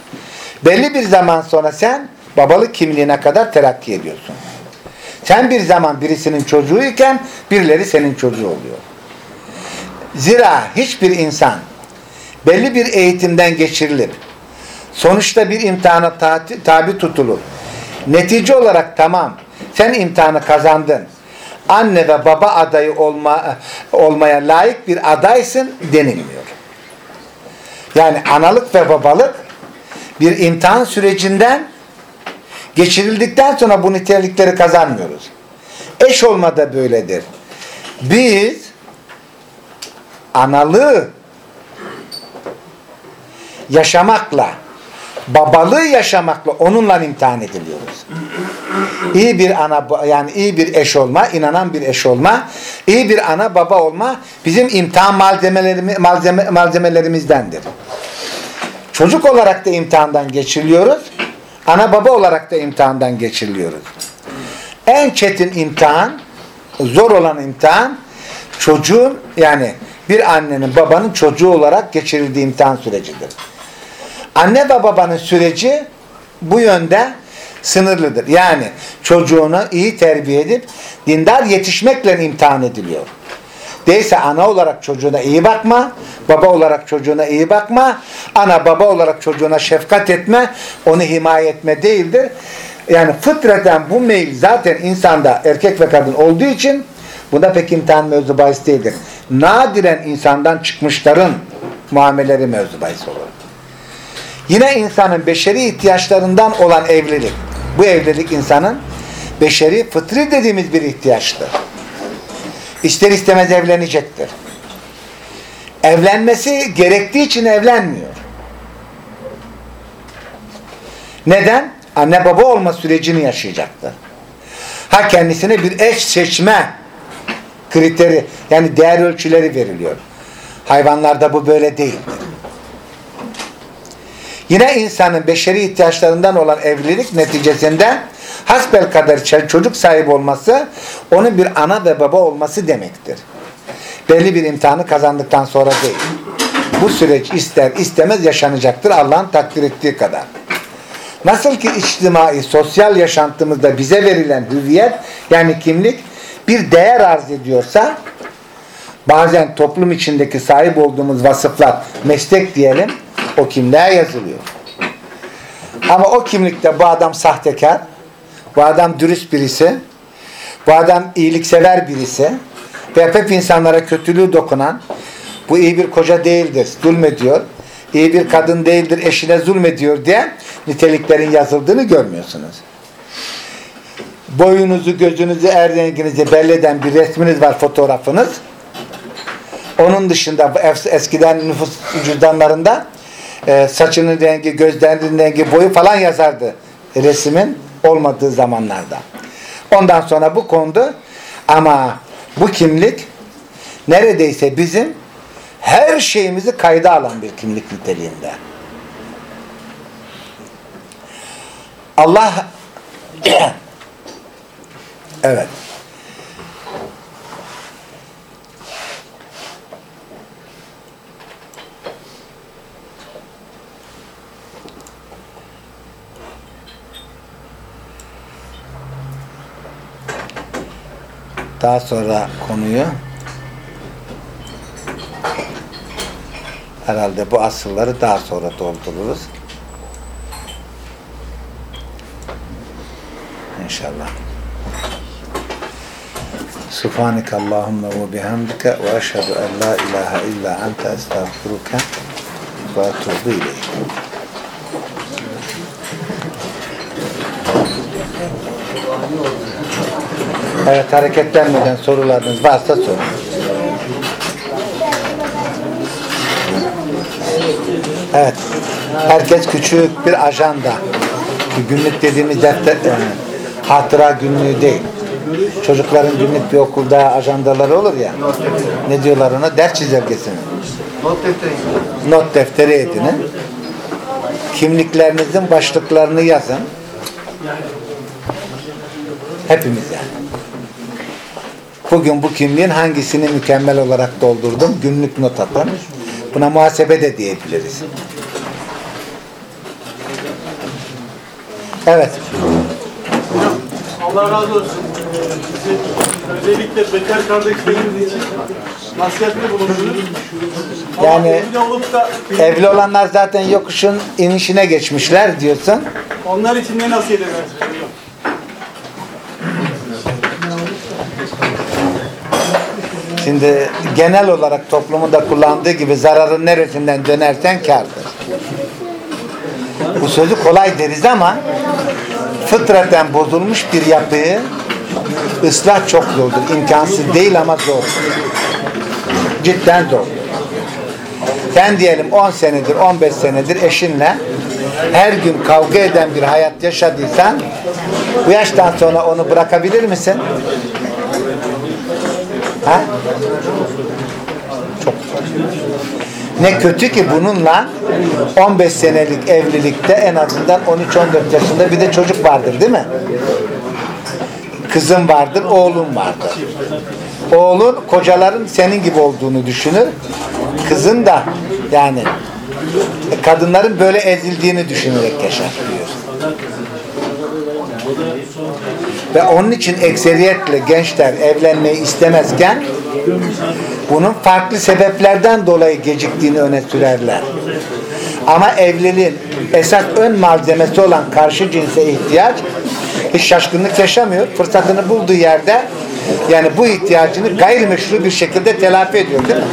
Belli bir zaman sonra sen babalık kimliğine kadar terakki ediyorsun. Sen bir zaman birisinin çocuğuyken birileri senin çocuğu oluyor. Zira hiçbir insan belli bir eğitimden geçirilir. Sonuçta bir imtihana tabi tutulur. Netice olarak tamam sen imtihanı kazandın. Anne ve baba adayı olma, olmaya layık bir adaysın denilmiyor. Yani analık ve babalık bir imtihan sürecinden geçirildikten sonra bu nitelikleri kazanmıyoruz. Eş olma da böyledir. Biz analığı yaşamakla babalığı yaşamakla onunla imtihan ediliyoruz. İyi bir ana yani iyi bir eş olma, inanan bir eş olma, iyi bir ana baba olma bizim imtihan malzemelerimiz, malzeme, malzemelerimizdendir. Çocuk olarak da imtihandan geçiriliyoruz. Ana baba olarak da imtihandan geçiriliyoruz. En çetin imtihan, zor olan imtihan çocuğun yani bir annenin babanın çocuğu olarak geçirildiği imtihan sürecidir. Anne ve babanın süreci bu yönde sınırlıdır. Yani çocuğunu iyi terbiye edip dindar yetişmekle imtihan ediliyor. Değilse ana olarak çocuğuna iyi bakma, baba olarak çocuğuna iyi bakma, ana baba olarak çocuğuna şefkat etme, onu himaye etme değildir. Yani fıtraten bu meyil zaten insanda erkek ve kadın olduğu için bunda pek imtihan mevzu bahis değildir. nadiren insandan çıkmışların muameleri mevzu bahis olur. Yine insanın beşeri ihtiyaçlarından olan evlilik. Bu evlilik insanın beşeri fıtri dediğimiz bir ihtiyaçtır. İster istemez evlenecektir. Evlenmesi gerektiği için evlenmiyor. Neden? Anne baba olma sürecini yaşayacaktır. Ha kendisine bir eş seçme kriteri yani değer ölçüleri veriliyor. Hayvanlarda bu böyle değildir. Yine insanın beşeri ihtiyaçlarından olan evlilik neticesinde hasbel kadar çocuk sahibi olması onun bir ana ve baba olması demektir. Belli bir imtihanı kazandıktan sonra değil. Bu süreç ister istemez yaşanacaktır Allah'ın takdir ettiği kadar. Nasıl ki içtimai, sosyal yaşantımızda bize verilen hüviyet yani kimlik bir değer arz ediyorsa bazen toplum içindeki sahip olduğumuz vasıflar meslek diyelim o kimliğe yazılıyor. Ama o kimlikte bu adam sahtekar, bu adam dürüst birisi, bu adam iyiliksever birisi ve hep insanlara kötülüğü dokunan, bu iyi bir koca değildir, zulmediyor, iyi bir kadın değildir, eşine zulmediyor diye niteliklerin yazıldığını görmüyorsunuz. Boyunuzu, gözünüzü, er renginizi belli eden bir resminiz var, fotoğrafınız. Onun dışında eskiden nüfus cüzdanlarında e, saçının rengi, gözlerinin rengi, boyu falan yazardı resmin olmadığı zamanlarda. Ondan sonra bu kondu ama bu kimlik neredeyse bizim her şeyimizi kayda alan bir kimlik niteliğinde. Allah evet daha sonra konuyu herhalde bu asılları daha sonra doldururuz. İnşallah. Subhaneke Allahümme ve bihamdike ve eşhedü en la ilahe illa ente estağfiruke ve etubu ileyk. Evet hareketlenmeden sorularınız varsa sorun. Evet. Herkes küçük bir ajanda. Günlük dediğimiz defter, yani, hatıra günlüğü değil. Çocukların günlük bir okulda ajandaları olur ya. Ne diyorlar ona? Ders çizelgesi mi? Not defteri. Not defteri edinin. Kimliklerinizin başlıklarını yazın. Hepimiz yani. Bugün bu kimliğin hangisini mükemmel olarak doldurdum? Günlük not atın. Buna muhasebe de diyebiliriz. Evet. Allah razı olsun. Bizi özellikle bekar kardeşlerimiz için nasihatte bulundunuz. Yani- da Evli olanlar zaten yokuşun inişine geçmişler diyorsun. onlar için ne nasihat edersiniz? Şimdi genel olarak toplumun da kullandığı gibi zararın neresinden dönersen kârdır. Bu sözü kolay deriz ama fıtraten bozulmuş bir yapıyı ıslah çok zordur. İmkansız değil ama zor. Cidden zor. Sen diyelim 10 senedir, 15 senedir eşinle her gün kavga eden bir hayat yaşadıysan bu yaştan sonra onu bırakabilir misin? Ha? Çok. Ne kötü ki bununla 15 senelik evlilikte en azından 13-14 yaşında bir de çocuk vardır değil mi? Kızın vardır, oğlun vardır. Oğlun kocaların senin gibi olduğunu düşünür. Kızın da yani kadınların böyle ezildiğini düşünerek yaşar diyor. Ve onun için ekseriyetle gençler evlenmeyi istemezken bunun farklı sebeplerden dolayı geciktiğini öne sürerler. Ama evliliğin esas ön malzemesi olan karşı cinse ihtiyaç hiç şaşkınlık yaşamıyor. Fırsatını bulduğu yerde Yani bu ihtiyacını gayrimeşru bir şekilde telafi ediyor değil mi?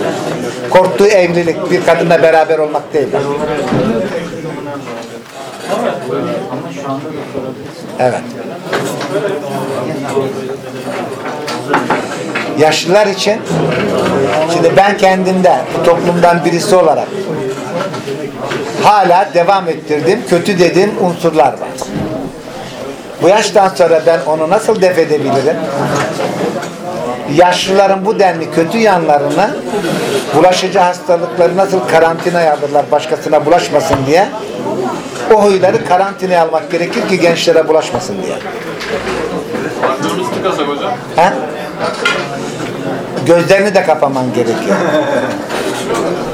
Korktuğu evlilik, bir kadınla beraber olmak değil. Evet. Yaşlılar için şimdi ben kendimde bu toplumdan birisi olarak hala devam ettirdiğim kötü dediğim unsurlar var. Bu yaştan sonra ben onu nasıl def edebilirim? Yaşlıların bu denli kötü yanlarını bulaşıcı hastalıkları nasıl karantinaya alırlar başkasına bulaşmasın diye o huyları karantinaya almak gerekir ki gençlere bulaşmasın diye. Aklımız tıkasak hocam. He? Gözlerini de kapaman gerekiyor.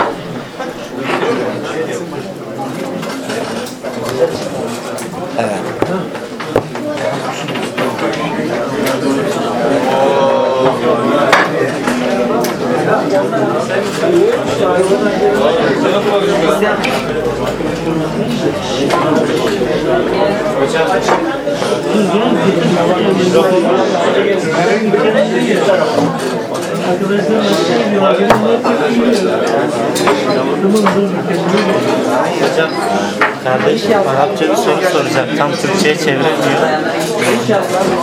Hocam kardeş Arapça bir soru soracak. Tam Türkçe'ye çeviremiyor.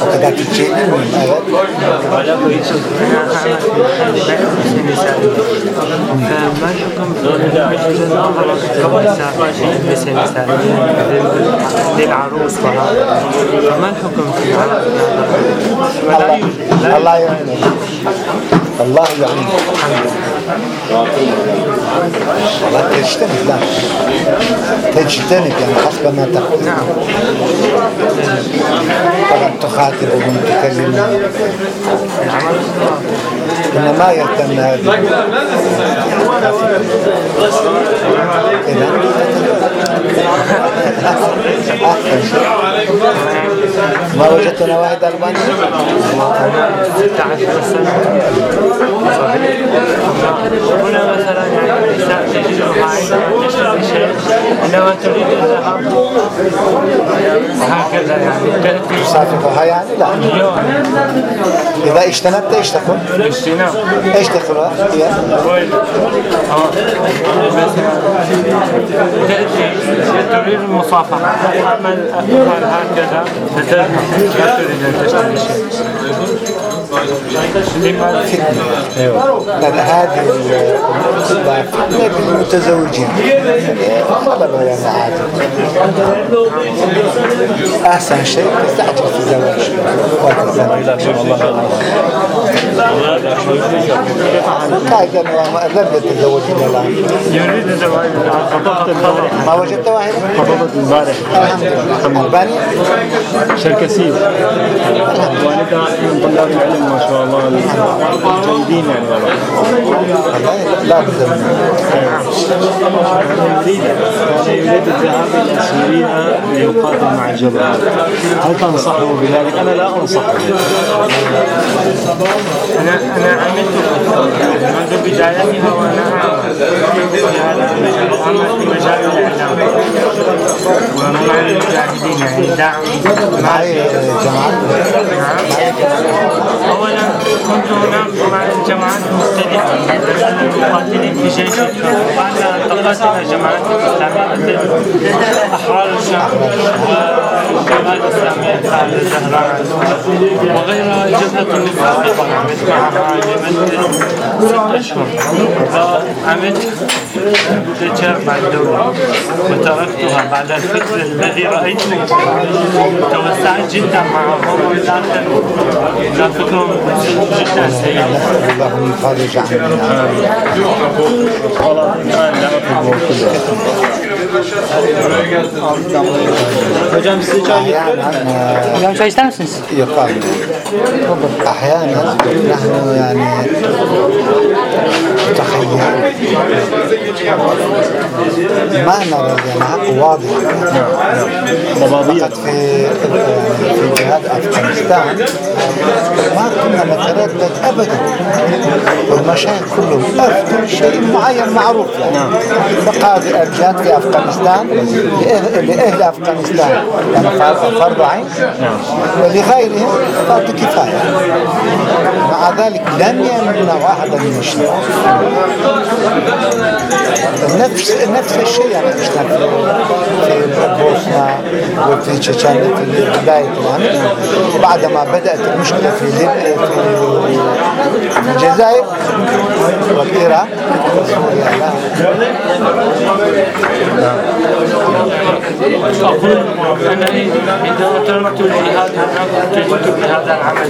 O kadar Türkçe bilmiyorum. Evet. Hala bu için. ما الحكم للعروس وهذا فما الحكم في هذا Allah, Allah الله يعني. حمد لا تجتنب لا. تجتنب يعني حسب ما تقول نعم. طبعا تخاطب ومن تكلم إنما يهتم هذه. ما وجدتنا واحد ألباني 16 سنة هنا مثلا يعني النساء تريد الذهاب وهكذا يعني تصافحها يعني لا إذا اجتنبت إيش تقول؟ اجتناب إيش تقول؟ لا تريد المصافحة أما الأفعال هكذا فتلحق لا تريد أن تشتري شيء فتنة هذه الفتنة بالمتزوجين غلبة يعني عادي أحسن شيء تعطي في الزواج لكن لم يتزوج إلى الآن يريد الزواج ما وجدت واحد؟ خطبت امبارح الحمد لله. شركة سيف والدها من طلاب العلم. ما شاء الله الجيدين يعني والله لا بد يريد الذهاب إلى سوريا ليقاتل مع الجبهة هل تنصحه بذلك؟ أنا لا انصحه أنا أنا عملت منذ بدايتها أعمل في هذا المجال المجاهدين يعني دعم معي جماعات أولا كنت هناك مع جماعات مختلفة مقاتلين في جيش بعد أن انتقلت إلى الإسلامية مثل أحرار الشام والجماعات الإسلامية خالد الزهراء وغيرها جبهة النساء عملت معها لمدة ست أشهر وعملت تجار مع الدولة وتركتها بعد الفكر الذي رأيته توسعت جدا معهم. لا فكرهم اللهم فرج عنا Hocam size çay getirelim. Hocam çay ister misiniz? Yok abi. Ahyanen nahnu yani تخيل ما نرى الحق واضح فقط في في جهات افغانستان ما كنا مثلا نتردد ابدا. والمشاهد كلهم افتوا شيء معين معروف يعني. مقاضي ارجات في أفغانستان لأه- لأهل أفغانستان. يعني فرض عين. ولغيرهم فرض كفاية. مع ذلك لم يمنع واحدا من الشيء. نفس نفس الشيء يعني عشنا في بوسنا وفي تشيتشانيا في بداية الأمر بعدما بدأت المشكلة في ليبيا في الجزائر وكيرا أقول أنني عندما تركت لهذا العمل